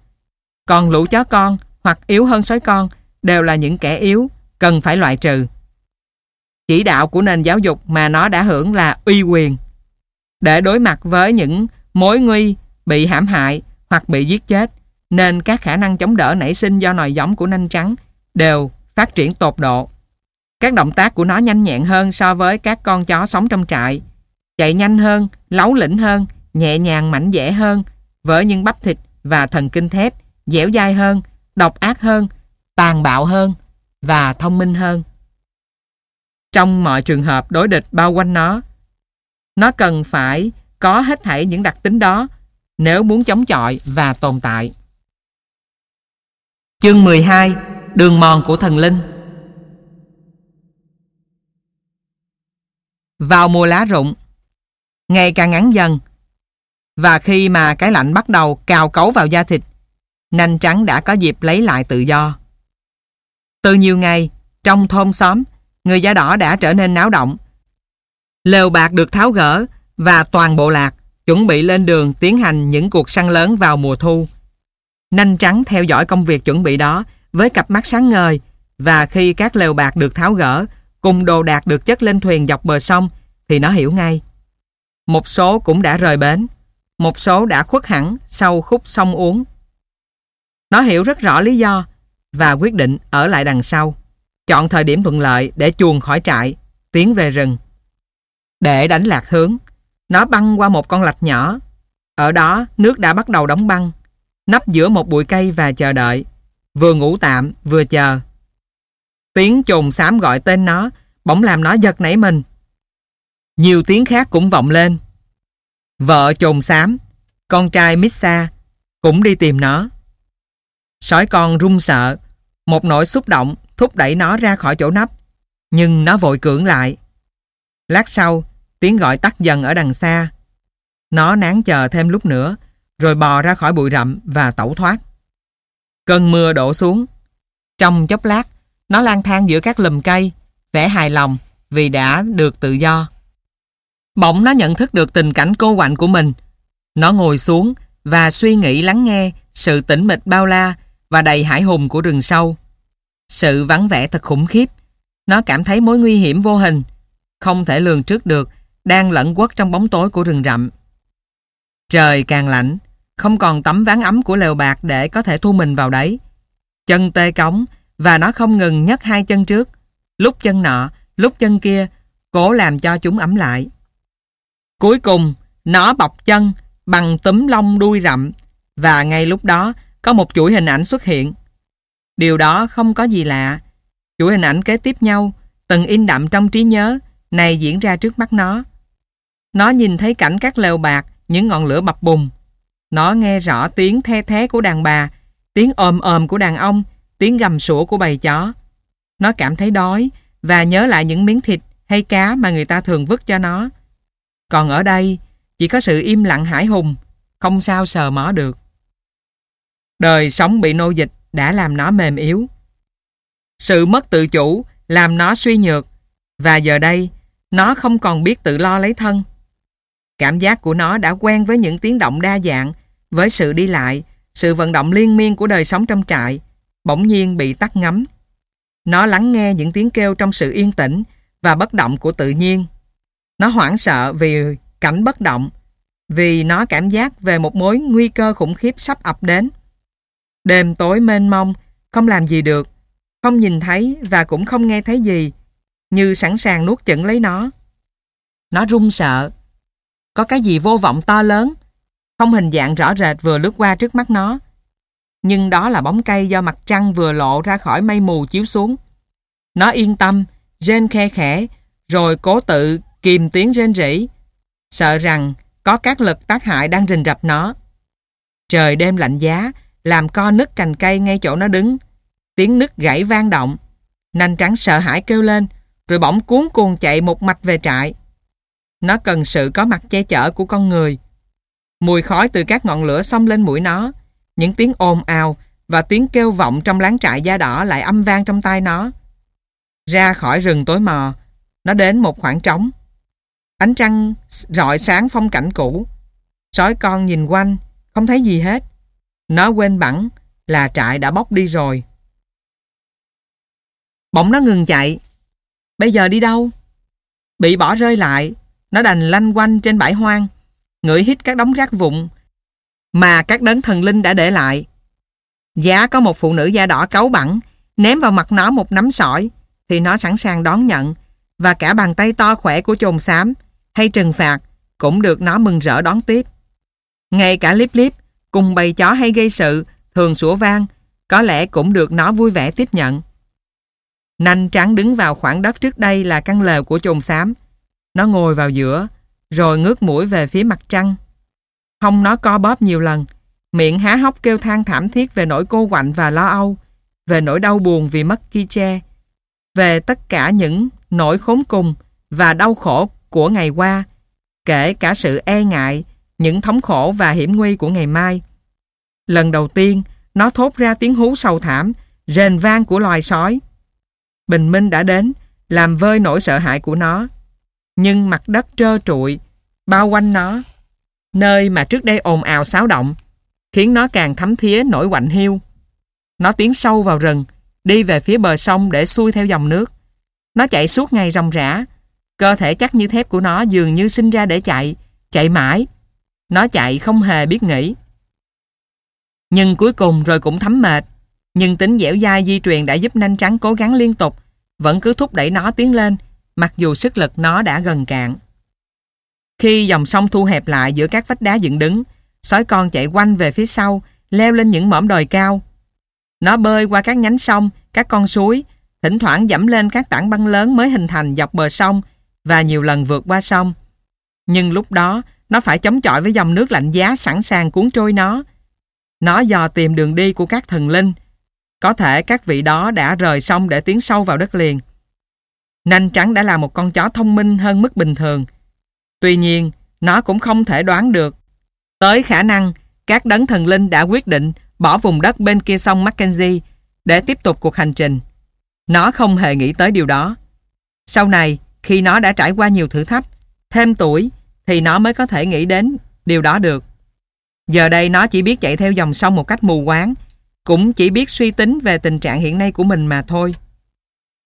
Còn lũ chó con hoặc yếu hơn sói con đều là những kẻ yếu, cần phải loại trừ. Chỉ đạo của nền giáo dục mà nó đã hưởng là uy quyền. Để đối mặt với những mối nguy bị hãm hại hoặc bị giết chết, nên các khả năng chống đỡ nảy sinh do nòi giống của nanh trắng đều phát triển tột độ. Các động tác của nó nhanh nhẹn hơn so với các con chó sống trong trại. Chạy nhanh hơn, lấu lĩnh hơn, nhẹ nhàng mảnh dẻ hơn, với những bắp thịt và thần kinh thép, dẻo dai hơn, độc ác hơn, tàn bạo hơn và thông minh hơn. Trong mọi trường hợp đối địch bao quanh nó, nó cần phải có hết thảy những đặc tính đó nếu muốn chống chọi và tồn tại. Chương 12 Đường mòn của thần linh Vào mùa lá rụng Ngày càng ngắn dần và khi mà cái lạnh bắt đầu cào cấu vào da thịt Nanh trắng đã có dịp lấy lại tự do. Từ nhiều ngày Trong thôn xóm Người da đỏ đã trở nên náo động. Lều bạc được tháo gỡ Và toàn bộ lạc Chuẩn bị lên đường tiến hành những cuộc săn lớn vào mùa thu. Nanh trắng theo dõi công việc chuẩn bị đó với cặp mắt sáng ngời và khi các lều bạc được tháo gỡ cùng đồ đạc được chất lên thuyền dọc bờ sông thì nó hiểu ngay. Một số cũng đã rời bến, một số đã khuất hẳn sau khúc sông uống. Nó hiểu rất rõ lý do và quyết định ở lại đằng sau, chọn thời điểm thuận lợi để chuồn khỏi trại, tiến về rừng. Để đánh lạc hướng, nó băng qua một con lạch nhỏ. Ở đó nước đã bắt đầu đóng băng nấp giữa một bụi cây và chờ đợi. Vừa ngủ tạm, vừa chờ. Tiếng chồn xám gọi tên nó, bỗng làm nó giật nảy mình. Nhiều tiếng khác cũng vọng lên. Vợ chồn xám, con trai Missa, cũng đi tìm nó. Sói con run sợ, một nỗi xúc động thúc đẩy nó ra khỏi chỗ nấp, nhưng nó vội cưỡng lại. Lát sau, tiếng gọi tắt dần ở đằng xa. Nó nán chờ thêm lúc nữa, rồi bò ra khỏi bụi rậm và tẩu thoát. Cơn mưa đổ xuống. Trong chốc lát, nó lang thang giữa các lùm cây, vẻ hài lòng vì đã được tự do. Bỗng nó nhận thức được tình cảnh cô quạnh của mình. Nó ngồi xuống và suy nghĩ lắng nghe sự tĩnh mịch bao la và đầy hải hùng của rừng sâu. Sự vắng vẻ thật khủng khiếp. Nó cảm thấy mối nguy hiểm vô hình, không thể lường trước được, đang lẫn quất trong bóng tối của rừng rậm. Trời càng lạnh, không còn tấm ván ấm của lều bạc để có thể thu mình vào đấy. Chân tê cống và nó không ngừng nhấc hai chân trước, lúc chân nọ, lúc chân kia, cố làm cho chúng ấm lại. Cuối cùng, nó bọc chân bằng túm lông đuôi rậm và ngay lúc đó có một chuỗi hình ảnh xuất hiện. Điều đó không có gì lạ. Chuỗi hình ảnh kế tiếp nhau, từng in đậm trong trí nhớ, này diễn ra trước mắt nó. Nó nhìn thấy cảnh các lều bạc, những ngọn lửa bập bùng, nó nghe rõ tiếng the thế của đàn bà, tiếng ồm ồm của đàn ông, tiếng gầm sủa của bầy chó. Nó cảm thấy đói và nhớ lại những miếng thịt hay cá mà người ta thường vứt cho nó. Còn ở đây, chỉ có sự im lặng hải hùng, không sao sờ mỏ được. Đời sống bị nô dịch đã làm nó mềm yếu. Sự mất tự chủ làm nó suy nhược và giờ đây nó không còn biết tự lo lấy thân. Cảm giác của nó đã quen với những tiếng động đa dạng, với sự đi lại, sự vận động liên miên của đời sống trong trại, bỗng nhiên bị tắt ngấm. Nó lắng nghe những tiếng kêu trong sự yên tĩnh và bất động của tự nhiên. Nó hoảng sợ vì cảnh bất động, vì nó cảm giác về một mối nguy cơ khủng khiếp sắp ập đến. Đêm tối mênh mông, không làm gì được, không nhìn thấy và cũng không nghe thấy gì. như sẵn sàng nuốt chửng lấy nó. Nó run sợ. Có cái gì vô vọng to lớn, không hình dạng rõ rệt vừa lướt qua trước mắt nó. Nhưng đó là bóng cây do mặt trăng vừa lộ ra khỏi mây mù chiếu xuống. Nó yên tâm, rên khe khẽ, rồi cố tự kìm tiếng rên rỉ, sợ rằng có các lực tác hại đang rình rập nó. Trời đêm lạnh giá, làm co nứt cành cây ngay chỗ nó đứng. Tiếng nứt gãy vang động. Nanh trắng sợ hãi kêu lên, rồi bỗng cuốn cuồng chạy một mạch về trại. Nó cần sự có mặt che chở của con người. Mùi khói từ các ngọn lửa xông lên mũi nó. Những tiếng ồn ào và tiếng kêu vọng trong láng trại da đỏ lại âm vang trong tai nó. Ra khỏi rừng tối mò, nó đến một khoảng trống. Ánh trăng rọi sáng phong cảnh cũ. Sói con nhìn quanh, không thấy gì hết. Nó quên bẵng là trại đã bốc đi rồi. Bỗng nó ngừng chạy. Bây giờ đi đâu? Bị bỏ rơi lại, nó đành lanh quanh trên bãi hoang, ngửi hít các đống rác vụn mà các đấng thần linh đã để lại. Giá có một phụ nữ da đỏ cáu bẳng, ném vào mặt nó một nắm sỏi, thì nó sẵn sàng đón nhận, và cả bàn tay to khỏe của chồn xám hay trừng phạt cũng được nó mừng rỡ đón tiếp. Ngay cả Líp Líp cùng bầy chó hay gây sự thường sủa vang có lẽ cũng được nó vui vẻ tiếp nhận. Nanh trắng đứng vào khoảng đất trước đây là căn lều của chồn xám. Nó ngồi vào giữa, rồi ngước mũi về phía mặt trăng. Hông nó co bóp nhiều lần, miệng há hốc kêu than thảm thiết về nỗi cô quạnh và lo âu, về nỗi đau buồn vì mất Kiche, về tất cả những nỗi khốn cùng và đau khổ của ngày qua, kể cả sự e ngại, những thống khổ và hiểm nguy của ngày mai. Lần đầu tiên, nó thốt ra tiếng hú sầu thảm, rền vang của loài sói. Bình minh đã đến, làm vơi nỗi sợ hãi của nó. Nhưng mặt đất trơ trụi, bao quanh nó, nơi mà trước đây ồn ào xáo động, khiến nó càng thấm thía nỗi quạnh hiu. Nó tiến sâu vào rừng, đi về phía bờ sông để xuôi theo dòng nước. Nó chạy suốt ngày ròng rã, cơ thể chắc như thép của nó dường như sinh ra để chạy, chạy mãi. Nó chạy không hề biết nghỉ. Nhưng cuối cùng rồi cũng thấm mệt. Nhưng tính dẻo dai di truyền đã giúp nanh trắng cố gắng liên tục, vẫn cứ thúc đẩy nó tiến lên, mặc dù sức lực nó đã gần cạn. Khi dòng sông thu hẹp lại giữa các vách đá dựng đứng, sói con chạy quanh về phía sau, leo lên những mỏm đồi cao. Nó bơi qua các nhánh sông, các con suối, thỉnh thoảng dẫm lên các tảng băng lớn mới hình thành dọc bờ sông và nhiều lần vượt qua sông. Nhưng lúc đó, nó phải chống chọi với dòng nước lạnh giá sẵn sàng cuốn trôi nó. Nó dò tìm đường đi của các thần linh. Có thể các vị đó đã rời sông để tiến sâu vào đất liền. Nanh trắng đã là một con chó thông minh hơn mức bình thường. Tuy nhiên, nó cũng không thể đoán được. Tới khả năng, các đấng thần linh đã quyết định bỏ vùng đất bên kia sông Mackenzie để tiếp tục cuộc hành trình. Nó không hề nghĩ tới điều đó. Sau này, khi nó đã trải qua nhiều thử thách, thêm tuổi, thì nó mới có thể nghĩ đến điều đó được. Giờ đây nó chỉ biết chạy theo dòng sông một cách mù quáng, cũng chỉ biết suy tính về tình trạng hiện nay của mình mà thôi.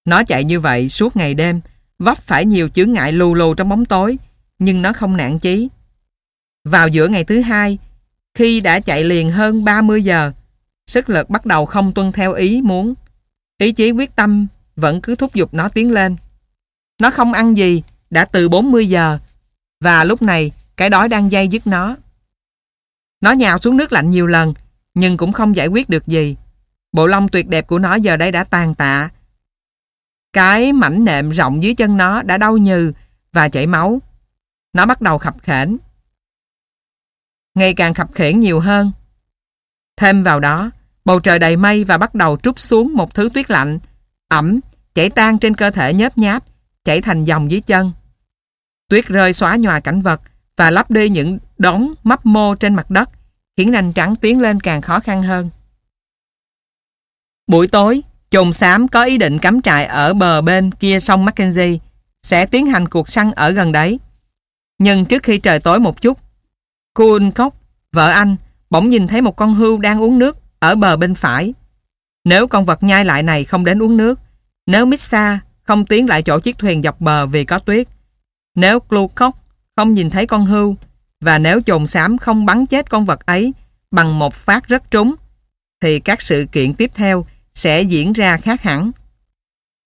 Nó chạy như vậy suốt ngày đêm, vấp phải nhiều chướng ngại lù lù trong bóng tối, nhưng nó không nản chí. Vào giữa ngày thứ hai, khi đã chạy liền hơn 30 giờ, sức lực bắt đầu không tuân theo ý muốn. Ý chí quyết tâm vẫn cứ thúc giục nó tiến lên. Nó không ăn gì, đã từ 40 giờ, và lúc này cái đói đang dây dứt nó. Nó nhào xuống nước lạnh nhiều lần, nhưng cũng không giải quyết được gì. Bộ lông tuyệt đẹp của nó giờ đây đã tàn tạ. Cái mảnh nệm rộng dưới chân nó đã đau nhừ và chảy máu. Nó bắt đầu khập khểnh. Ngày càng khập khiễng nhiều hơn. Thêm vào đó, bầu trời đầy mây và bắt đầu trút xuống một thứ tuyết lạnh, ẩm, chảy tan trên cơ thể nhớp nháp, chảy thành dòng dưới chân. Tuyết rơi xóa nhòa cảnh vật và lấp đi những đống mấp mô trên mặt đất, khiến nành trắng tiến lên càng khó khăn hơn. Buổi tối, chồn xám có ý định cắm trại ở bờ bên kia sông Mackenzie, sẽ tiến hành cuộc săn ở gần đấy. Nhưng trước khi trời tối một chút, Kuhn Cốc, vợ anh, bỗng nhìn thấy một con hươu đang uống nước ở bờ bên phải. Nếu con vật nhai lại này không đến uống nước, nếu Missa không tiến lại chỗ chiếc thuyền dọc bờ vì có tuyết, nếu Clucock không nhìn thấy con hươu, và nếu chồn xám không bắn chết con vật ấy bằng một phát rất trúng, thì các sự kiện tiếp theo sẽ diễn ra khác hẳn.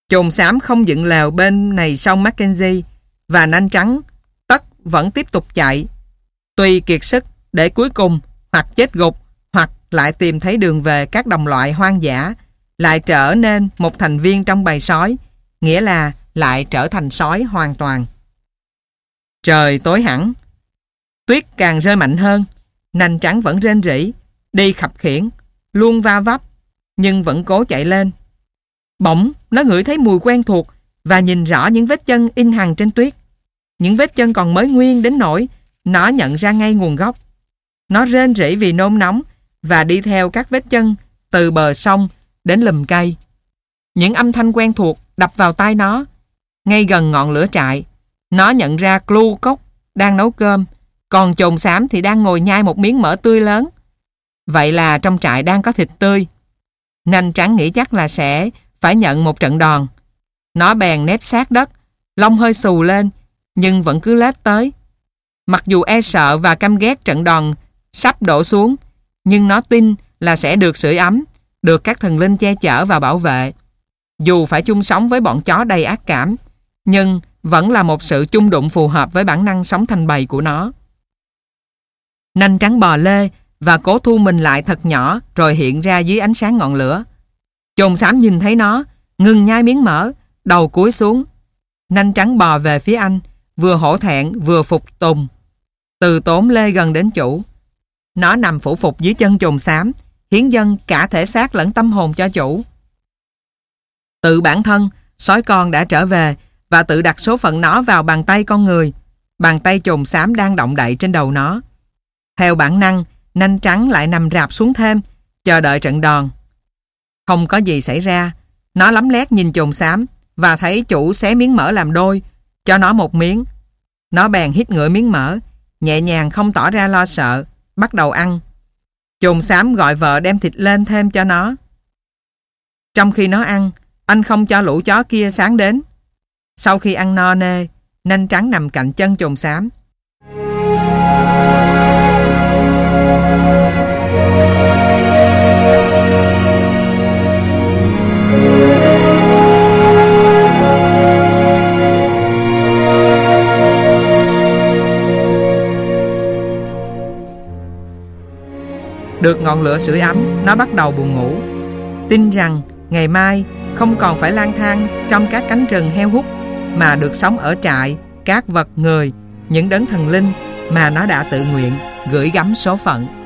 Chồn xám không dựng lèo bên này sông Mackenzie và nanh trắng tất vẫn tiếp tục chạy. Tuy kiệt sức để cuối cùng hoặc chết gục hoặc lại tìm thấy đường về các đồng loại hoang dã lại trở nên một thành viên trong bầy sói nghĩa là lại trở thành sói hoàn toàn. Trời tối hẳn, tuyết càng rơi mạnh hơn, nành trắng vẫn rên rỉ, đi khập khiển, luôn va vấp, nhưng vẫn cố chạy lên. Bỗng, nó ngửi thấy mùi quen thuộc và nhìn rõ những vết chân in hằn trên tuyết. Những vết chân còn mới nguyên đến nỗi nó nhận ra ngay nguồn gốc. Nó rên rỉ vì nôn nóng và đi theo các vết chân từ bờ sông đến lùm cây. Những âm thanh quen thuộc đập vào tay nó. Ngay gần ngọn lửa trại, nó nhận ra Clu Cốc đang nấu cơm, còn chồn xám thì đang ngồi nhai một miếng mỡ tươi lớn. Vậy là trong trại đang có thịt tươi. Nành trắng nghĩ chắc là sẽ phải nhận một trận đòn. Nó bèn nép sát đất, lông hơi xù lên, nhưng vẫn cứ lết tới. Mặc dù e sợ và căm ghét trận đòn sắp đổ xuống, nhưng nó tin là sẽ được sưởi ấm, được các thần linh che chở và bảo vệ. Dù phải chung sống với bọn chó đầy ác cảm, nhưng vẫn là một sự chung đụng phù hợp với bản năng sống thành bầy của nó. Nanh trắng bò lê và cố thu mình lại thật nhỏ rồi hiện ra dưới ánh sáng ngọn lửa. Chồn xám nhìn thấy nó, ngừng nhai miếng mỡ, đầu cúi xuống. Nanh trắng bò về phía anh, vừa hổ thẹn vừa phục tùng. Từ tốn lê gần đến chủ. Nó nằm phủ phục dưới chân chồn xám, hiến dân cả thể xác lẫn tâm hồn cho chủ. Tự bản thân, sói con đã trở về và tự đặt số phận nó vào bàn tay con người. Bàn tay chồn xám đang động đậy trên đầu nó. Theo bản năng, nanh trắng lại nằm rạp xuống thêm, chờ đợi trận đòn. Không có gì xảy ra, nó lắm lét nhìn chồn xám và thấy chủ xé miếng mỡ làm đôi, cho nó một miếng. Nó bèn hít ngửi miếng mỡ, nhẹ nhàng không tỏ ra lo sợ, bắt đầu ăn. Chồn xám gọi vợ đem thịt lên thêm cho nó. Trong khi nó ăn, anh không cho lũ chó kia sáng đến. Sau khi ăn no nê, nanh trắng nằm cạnh chân chồn xám. Được ngọn lửa sưởi ấm, nó bắt đầu buồn ngủ. Tin rằng ngày mai không còn phải lang thang trong các cánh rừng heo hút mà được sống ở trại, các vật người, những đấng thần linh mà nó đã tự nguyện gửi gắm số phận.